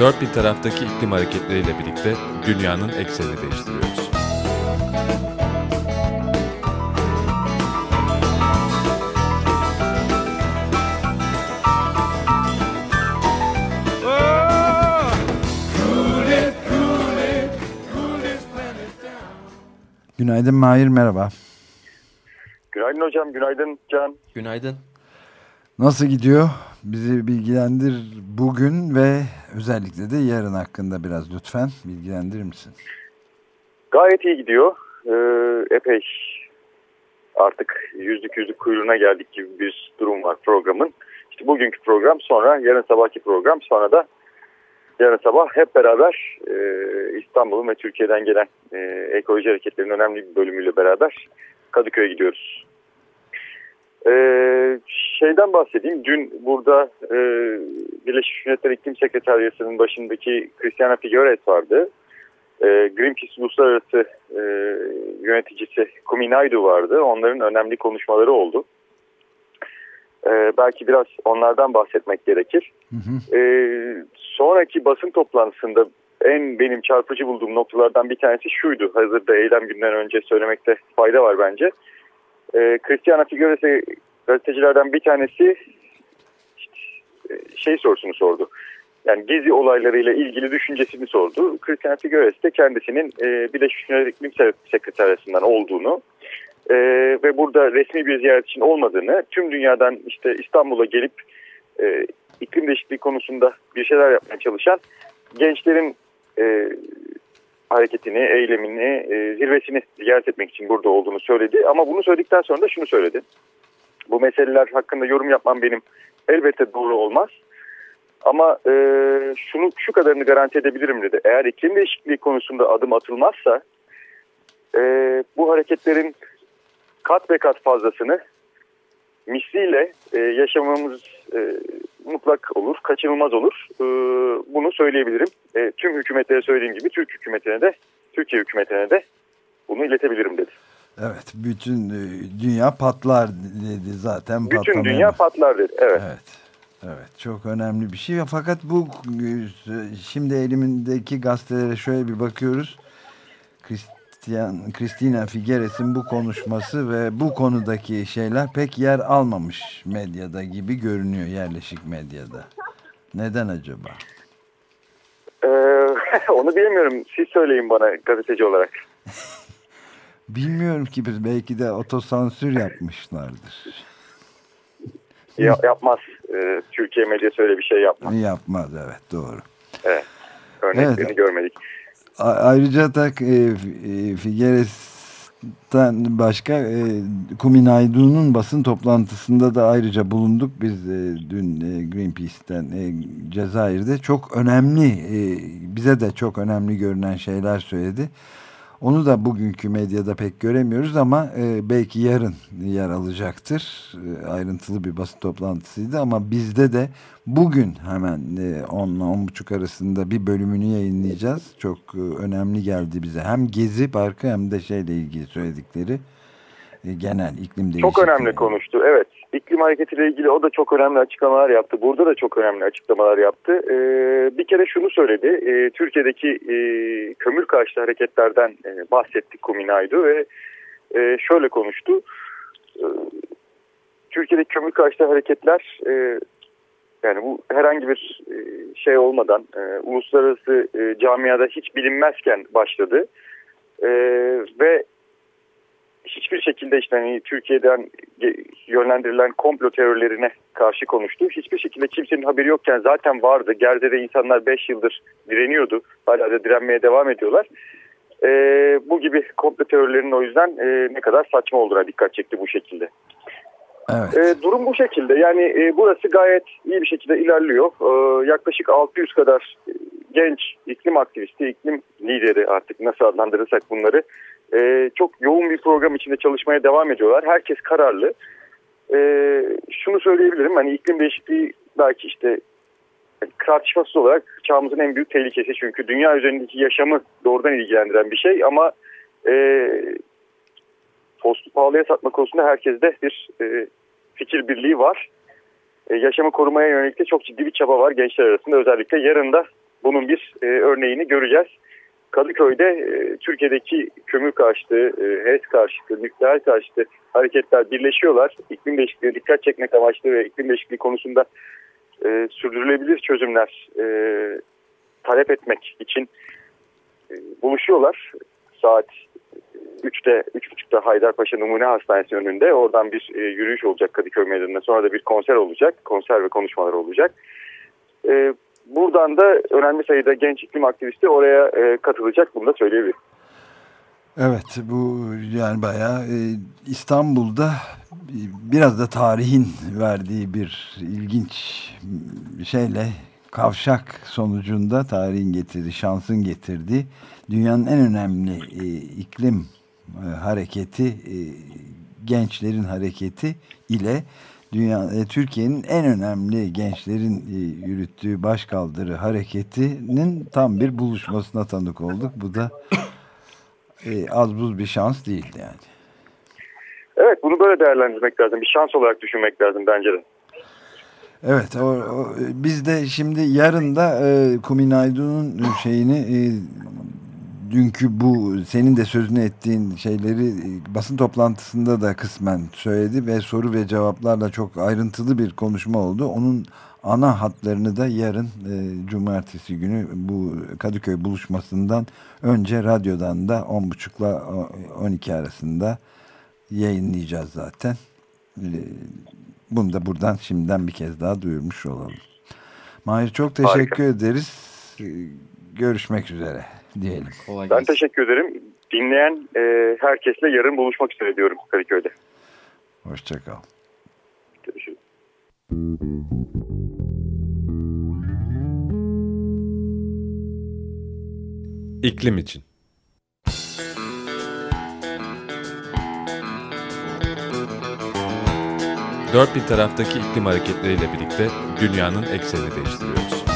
Dört bir taraftaki iklim hareketleriyle birlikte dünyanın eksenini değiştiriyoruz. Günaydın Mahir, merhaba. Günaydın hocam, günaydın Can. Günaydın. Nasıl gidiyor? Bizi bilgilendir bugün ve özellikle de yarın hakkında biraz lütfen bilgilendirir misin? Gayet iyi gidiyor. Ee, epey artık yüzlük yüzlük kuyruğuna geldik gibi bir durum var programın. İşte bugünkü program sonra yarın sabahki program sonra da yarın sabah hep beraber e, İstanbul'un ve Türkiye'den gelen e, ekoloji hareketlerinin önemli bir bölümüyle beraber Kadıköy'e gidiyoruz. Ee, şeyden bahsedeyim. Dün burada e, Birleşmiş Milletler İklim Sekreteriyası'nın başındaki Christiana Figueres vardı. E, Greenpeace Uluslararası e, yöneticisi Kumi Naidu vardı. Onların önemli konuşmaları oldu. E, belki biraz onlardan bahsetmek gerekir. Hı hı. E, sonraki basın toplantısında en benim çarpıcı bulduğum noktalardan bir tanesi şuydu. Hazırda eylem günden önce söylemekte fayda var bence. E, Christiana Figueres'e gazetecilerden bir tanesi işte, şey sorusunu sordu. Yani gezi olaylarıyla ilgili düşüncesini sordu. Christiana Figueres de kendisinin e, Birleşmiş Milletler İklim Sekreterisinden olduğunu e, ve burada resmi bir ziyaret için olmadığını, tüm dünyadan işte İstanbul'a gelip e, iklim değişikliği konusunda bir şeyler yapmaya çalışan gençlerin e, hareketini, eylemini, e, zirvesini ziyaret etmek için burada olduğunu söyledi. Ama bunu söyledikten sonra da şunu söyledi. Bu meseleler hakkında yorum yapmam benim elbette doğru olmaz. Ama e, şunu şu kadarını garanti edebilirim dedi. Eğer iklim değişikliği konusunda adım atılmazsa e, bu hareketlerin kat ve kat fazlasını misliyle e, yaşamamız e, mutlak olur, kaçınılmaz olur. E, bunu söyleyebilirim. E, tüm hükümetlere söylediğim gibi Türk hükümetine de, Türkiye hükümetine de bunu iletebilirim dedi. Evet, bütün e, dünya patlar dedi zaten. Bütün dünya patlar dedi, evet. Evet. Evet çok önemli bir şey fakat bu e, şimdi elimindeki gazetelere şöyle bir bakıyoruz. Christian, Christina Figueres'in bu konuşması ve bu konudaki şeyler pek yer almamış medyada gibi görünüyor yerleşik medyada. Neden acaba? Ee, onu bilmiyorum. Siz söyleyin bana gazeteci olarak. Bilmiyorum ki biz belki de otosansür yapmışlardır. Ya, yapmaz. Ee, Türkiye medyası öyle bir şey yapmaz. Yapmaz evet doğru. Evet. Örneklerini evet. görmedik. A ayrıca da e, e, Figueres'ten başka e, Kuminaydu'nun basın toplantısında da ayrıca bulunduk. Biz e, dün e, Greenpeace'ten e, Cezayir'de çok önemli e, bize de çok önemli görünen şeyler söyledi. Onu da bugünkü medyada pek göremiyoruz ama e, belki yarın yer alacaktır. E, ayrıntılı bir basın toplantısıydı ama bizde de bugün hemen e, 10 ile 10.30 arasında bir bölümünü yayınlayacağız. Çok e, önemli geldi bize. Hem Gezi Parkı hem de şeyle ilgili söyledikleri e, genel iklim değişikliği. Çok önemli konuştu evet iklim hareketiyle ilgili o da çok önemli açıklamalar yaptı. Burada da çok önemli açıklamalar yaptı. Ee, bir kere şunu söyledi. Ee, Türkiye'deki e, kömür karşıtı hareketlerden e, bahsetti Kuminaydu ve e, şöyle konuştu. E, Türkiye'deki kömür karşıtı hareketler e, yani bu herhangi bir e, şey olmadan e, uluslararası e, camiada hiç bilinmezken başladı. E, ve hiçbir şekilde işte hani Türkiye'den yönlendirilen komplo teorilerine karşı konuştu. Hiçbir şekilde kimsenin haberi yokken zaten vardı. Gerze'de insanlar 5 yıldır direniyordu. Hala da direnmeye devam ediyorlar. E, bu gibi komplo teorilerinin o yüzden e, ne kadar saçma olduğuna dikkat çekti bu şekilde. Evet. E, durum bu şekilde. Yani e, burası gayet iyi bir şekilde ilerliyor. E, yaklaşık 600 kadar genç iklim aktivisti, iklim lideri artık nasıl adlandırırsak bunları e, çok yoğun bir program içinde çalışmaya devam ediyorlar. Herkes kararlı. E, şunu söyleyebilirim hani iklim değişikliği belki işte tartışmasız olarak çağımızın en büyük tehlikesi çünkü dünya üzerindeki yaşamı doğrudan ilgilendiren bir şey ama e, postu pahalıya satma konusunda herkeste bir e, fikir birliği var. E, yaşamı korumaya yönelik de çok ciddi bir çaba var gençler arasında özellikle yarın da bunun bir e, örneğini göreceğiz. Kadıköy'de e, Türkiye'deki kömür karşıtı, e, HES karşıtı, nükleer karşıtı hareketler birleşiyorlar. İklim değişikliğine dikkat çekmek amaçlı ve iklim değişikliği konusunda e, sürdürülebilir çözümler e, talep etmek için e, buluşuyorlar. Saat 3'te, 3.30'da Haydarpaşa Numune Hastanesi önünde. Oradan bir e, yürüyüş olacak Kadıköy Meydanı'nda. Sonra da bir konser olacak. Konser ve konuşmalar olacak. E, buradan da önemli sayıda genç iklim aktivisti oraya e, katılacak. Bunu da söyleyebilirim. Evet bu yani bayağı e, İstanbul'da biraz da tarihin verdiği bir ilginç şeyle kavşak sonucunda tarihin getirdiği, şansın getirdiği dünyanın en önemli e, iklim e, hareketi, e, gençlerin hareketi ile dünya e, Türkiye'nin en önemli gençlerin e, yürüttüğü başkaldırı hareketinin tam bir buluşmasına tanık olduk. Bu da e, az buz bir şans değildi yani. Evet bunu böyle değerlendirmek lazım. Bir şans olarak düşünmek lazım bence de. Evet o, o, biz de şimdi yarın da e, Kuminaydu'nun şeyini e, dünkü bu senin de sözünü ettiğin şeyleri e, basın toplantısında da kısmen söyledi ve soru ve cevaplarla çok ayrıntılı bir konuşma oldu. Onun ana hatlarını da yarın e, cumartesi günü bu Kadıköy buluşmasından önce radyodan da 10.30'la 12 arasında yayınlayacağız zaten. E, bunu da buradan şimdiden bir kez daha duyurmuş olalım. Mahir çok teşekkür Harika. ederiz. E, görüşmek üzere diyelim. Kolay ben teşekkür ederim. Dinleyen e, herkesle yarın buluşmak üzere diyorum Kadıköy'de. Hoşçakal. Görüşürüz. İklim için. Dört bir taraftaki iklim hareketleriyle birlikte dünyanın eksenini değiştiriyoruz.